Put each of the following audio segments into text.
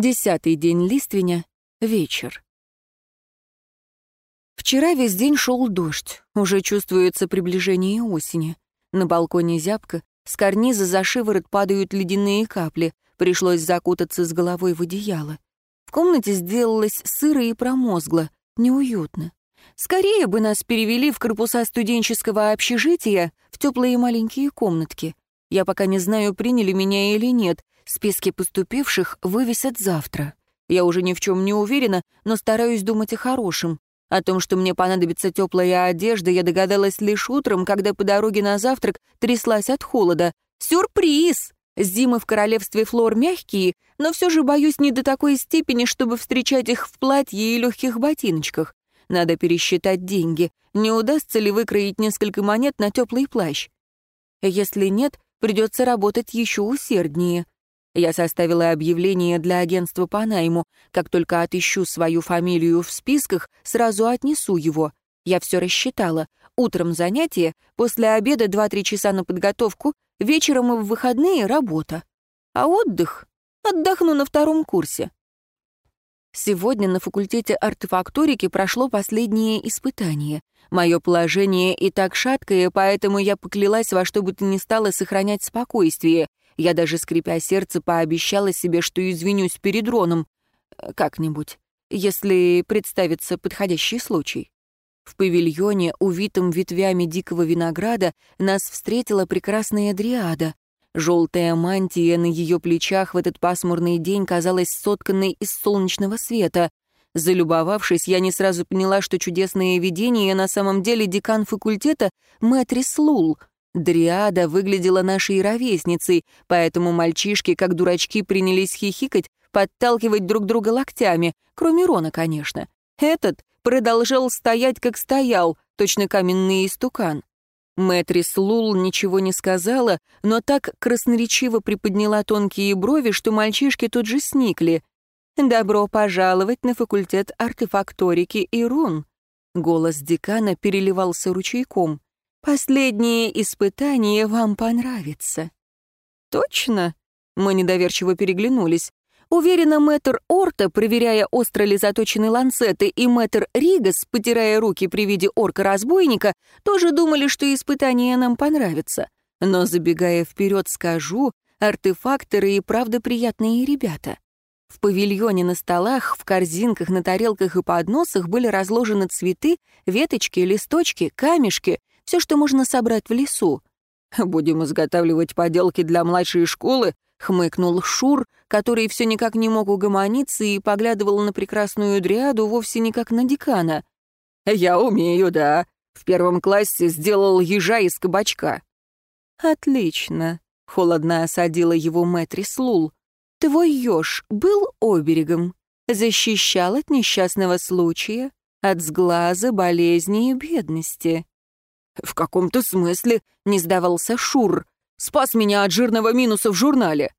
Десятый день лиственя, вечер. Вчера весь день шел дождь, уже чувствуется приближение осени. На балконе зябко, с карниза за шиворот падают ледяные капли, пришлось закутаться с головой в одеяло. В комнате сделалось сыро и промозгло, неуютно. Скорее бы нас перевели в корпуса студенческого общежития в теплые маленькие комнатки. Я пока не знаю, приняли меня или нет, Списки поступивших вывесят завтра. Я уже ни в чем не уверена, но стараюсь думать о хорошем. О том, что мне понадобится теплая одежда, я догадалась лишь утром, когда по дороге на завтрак тряслась от холода. Сюрприз! Зимы в королевстве Флор мягкие, но все же боюсь не до такой степени, чтобы встречать их в платье и легких ботиночках. Надо пересчитать деньги. Не удастся ли выкроить несколько монет на теплый плащ? Если нет, придется работать еще усерднее. Я составила объявление для агентства по найму. Как только отыщу свою фамилию в списках, сразу отнесу его. Я все рассчитала. Утром занятие, после обеда 2-3 часа на подготовку, вечером и в выходные работа. А отдых? Отдохну на втором курсе. Сегодня на факультете артефакторики прошло последнее испытание. Мое положение и так шаткое, поэтому я поклялась во что бы то ни стало сохранять спокойствие. Я даже, скрипя сердце, пообещала себе, что извинюсь перед Роном. Э, как-нибудь, если представится подходящий случай. В павильоне, увитом ветвями дикого винограда, нас встретила прекрасная дриада. Желтая мантия на ее плечах в этот пасмурный день казалась сотканной из солнечного света. Залюбовавшись, я не сразу поняла, что чудесное видение на самом деле декан факультета Мэтрис Лул — Дриада выглядела нашей ровесницей, поэтому мальчишки, как дурачки, принялись хихикать, подталкивать друг друга локтями, кроме Рона, конечно. Этот продолжал стоять, как стоял, точно каменный истукан. Мэтрис Лул ничего не сказала, но так красноречиво приподняла тонкие брови, что мальчишки тут же сникли. «Добро пожаловать на факультет артефакторики и рун». Голос декана переливался ручейком. Последнее испытание вам понравится». «Точно?» — мы недоверчиво переглянулись. Уверена, мэтр Орта, проверяя остро ли заточены ланцеты, и мэтр Ригас, потирая руки при виде орка-разбойника, тоже думали, что испытание нам понравится. Но, забегая вперед, скажу, артефакторы и правда приятные ребята. В павильоне на столах, в корзинках, на тарелках и подносах были разложены цветы, веточки, листочки, камешки, все, что можно собрать в лесу. «Будем изготавливать поделки для младшей школы», — хмыкнул Шур, который все никак не мог угомониться и поглядывал на прекрасную дриаду вовсе не как на декана. «Я умею, да. В первом классе сделал ежа из кабачка». «Отлично», — холодно осадила его Мэтрис Лул. «Твой еж был оберегом, защищал от несчастного случая, от сглаза, болезни и бедности». «В каком-то смысле», — не сдавался Шур. «Спас меня от жирного минуса в журнале».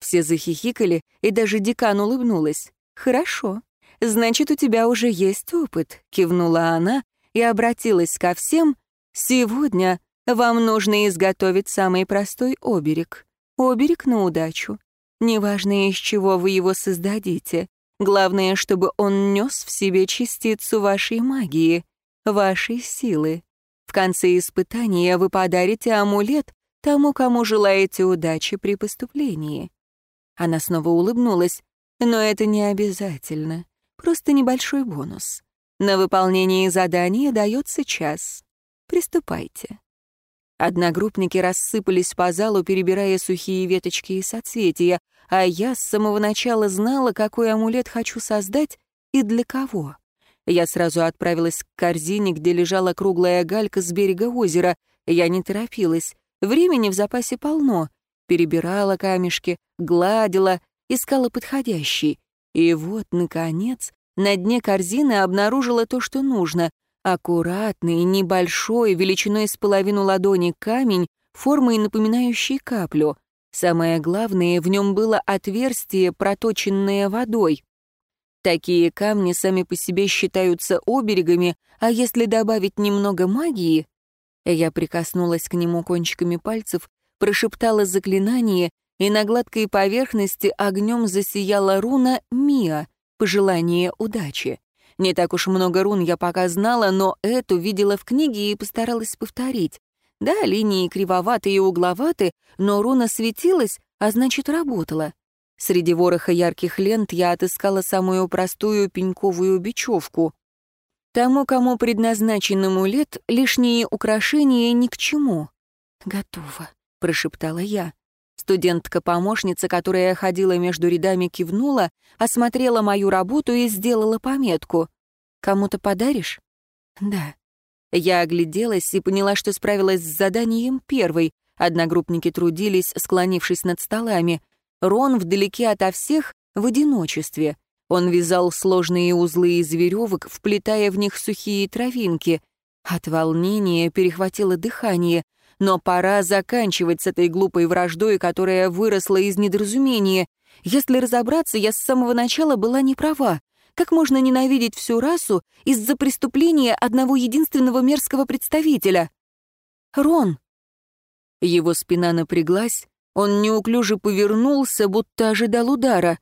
Все захихикали, и даже декан улыбнулась. «Хорошо. Значит, у тебя уже есть опыт», — кивнула она и обратилась ко всем. «Сегодня вам нужно изготовить самый простой оберег. Оберег на удачу. Неважно, из чего вы его создадите. Главное, чтобы он нес в себе частицу вашей магии, вашей силы. В конце испытания вы подарите амулет тому, кому желаете удачи при поступлении. Она снова улыбнулась, но это не обязательно, просто небольшой бонус. На выполнение задания дается час. Приступайте. Одногруппники рассыпались по залу, перебирая сухие веточки и соцветия, а я с самого начала знала, какой амулет хочу создать и для кого. Я сразу отправилась к корзине, где лежала круглая галька с берега озера. Я не торопилась. Времени в запасе полно. Перебирала камешки, гладила, искала подходящий. И вот, наконец, на дне корзины обнаружила то, что нужно. Аккуратный, небольшой, величиной с половину ладони камень, формой напоминающий каплю. Самое главное, в нем было отверстие, проточенное водой. Такие камни сами по себе считаются оберегами, а если добавить немного магии... Я прикоснулась к нему кончиками пальцев, прошептала заклинание, и на гладкой поверхности огнем засияла руна «Миа» — пожелание удачи. Не так уж много рун я пока знала, но эту видела в книге и постаралась повторить. Да, линии кривоваты и угловаты, но руна светилась, а значит, работала. Среди вороха ярких лент я отыскала самую простую пеньковую бечевку. Тому, кому предназначен амулет, лишние украшения ни к чему. «Готово», — прошептала я. Студентка-помощница, которая ходила между рядами, кивнула, осмотрела мою работу и сделала пометку. «Кому-то подаришь?» «Да». Я огляделась и поняла, что справилась с заданием первой. Одногруппники трудились, склонившись над столами. Рон вдалеке ото всех, в одиночестве. Он вязал сложные узлы из веревок, вплетая в них сухие травинки. От волнения перехватило дыхание но пора заканчивать с этой глупой враждой, которая выросла из недоразумения. Если разобраться, я с самого начала была не права. Как можно ненавидеть всю расу из-за преступления одного единственного мерзкого представителя? Рон. Его спина напряглась, он неуклюже повернулся, будто ожидал удара.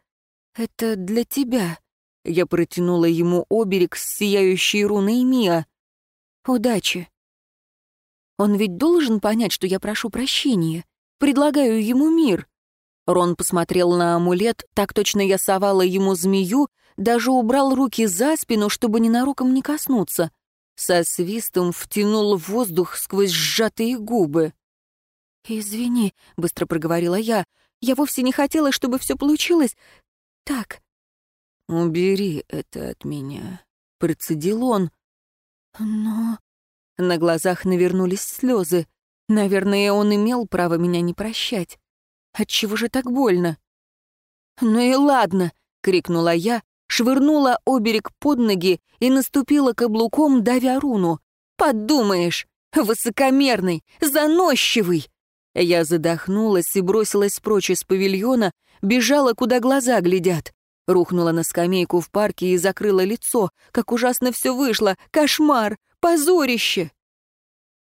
«Это для тебя». Я протянула ему оберег с сияющей руной Мия. «Удачи». Он ведь должен понять, что я прошу прощения. Предлагаю ему мир. Рон посмотрел на амулет, так точно я совала ему змею, даже убрал руки за спину, чтобы ненароком не коснуться. Со свистом втянул воздух сквозь сжатые губы. «Извини», — быстро проговорила я, — «я вовсе не хотела, чтобы все получилось так». «Убери это от меня», — процедил он. «Но...» На глазах навернулись слезы. Наверное, он имел право меня не прощать. Отчего же так больно? «Ну и ладно!» — крикнула я, швырнула оберег под ноги и наступила каблуком, давя руну. «Подумаешь! Высокомерный! Заносчивый!» Я задохнулась и бросилась прочь из павильона, бежала, куда глаза глядят. Рухнула на скамейку в парке и закрыла лицо. Как ужасно все вышло! Кошмар! Позорище!»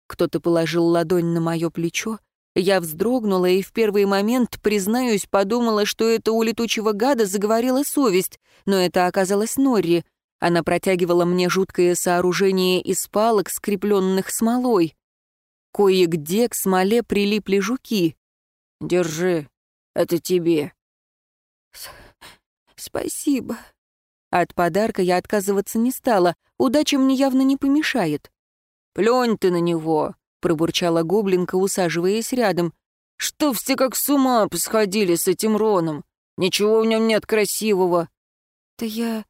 Кто-то положил ладонь на мое плечо. Я вздрогнула и в первый момент, признаюсь, подумала, что это у летучего гада заговорила совесть, но это оказалось Норри. Она протягивала мне жуткое сооружение из палок, скрепленных смолой. Кое-где к смоле прилипли жуки. «Держи, это тебе». «Спасибо», от подарка я отказываться не стала, удача мне явно не помешает. «Плюнь ты на него!» — пробурчала гоблинка, усаживаясь рядом. «Что все как с ума посходили с этим Роном? Ничего в нем нет красивого». «Да я...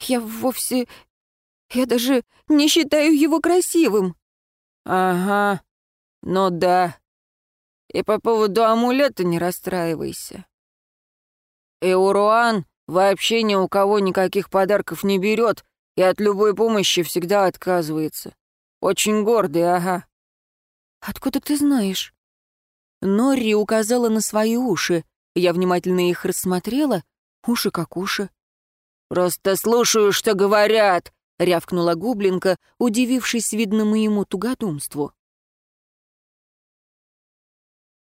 я вовсе... я даже не считаю его красивым». «Ага, ну да. И по поводу амулета не расстраивайся. Эуруан Вообще ни у кого никаких подарков не берет и от любой помощи всегда отказывается. Очень гордый, ага». «Откуда ты знаешь?» Норри указала на свои уши. Я внимательно их рассмотрела. Уши как уши. «Просто слушаю, что говорят», — рявкнула Гублинка, удивившись, видно, моему тугодумству.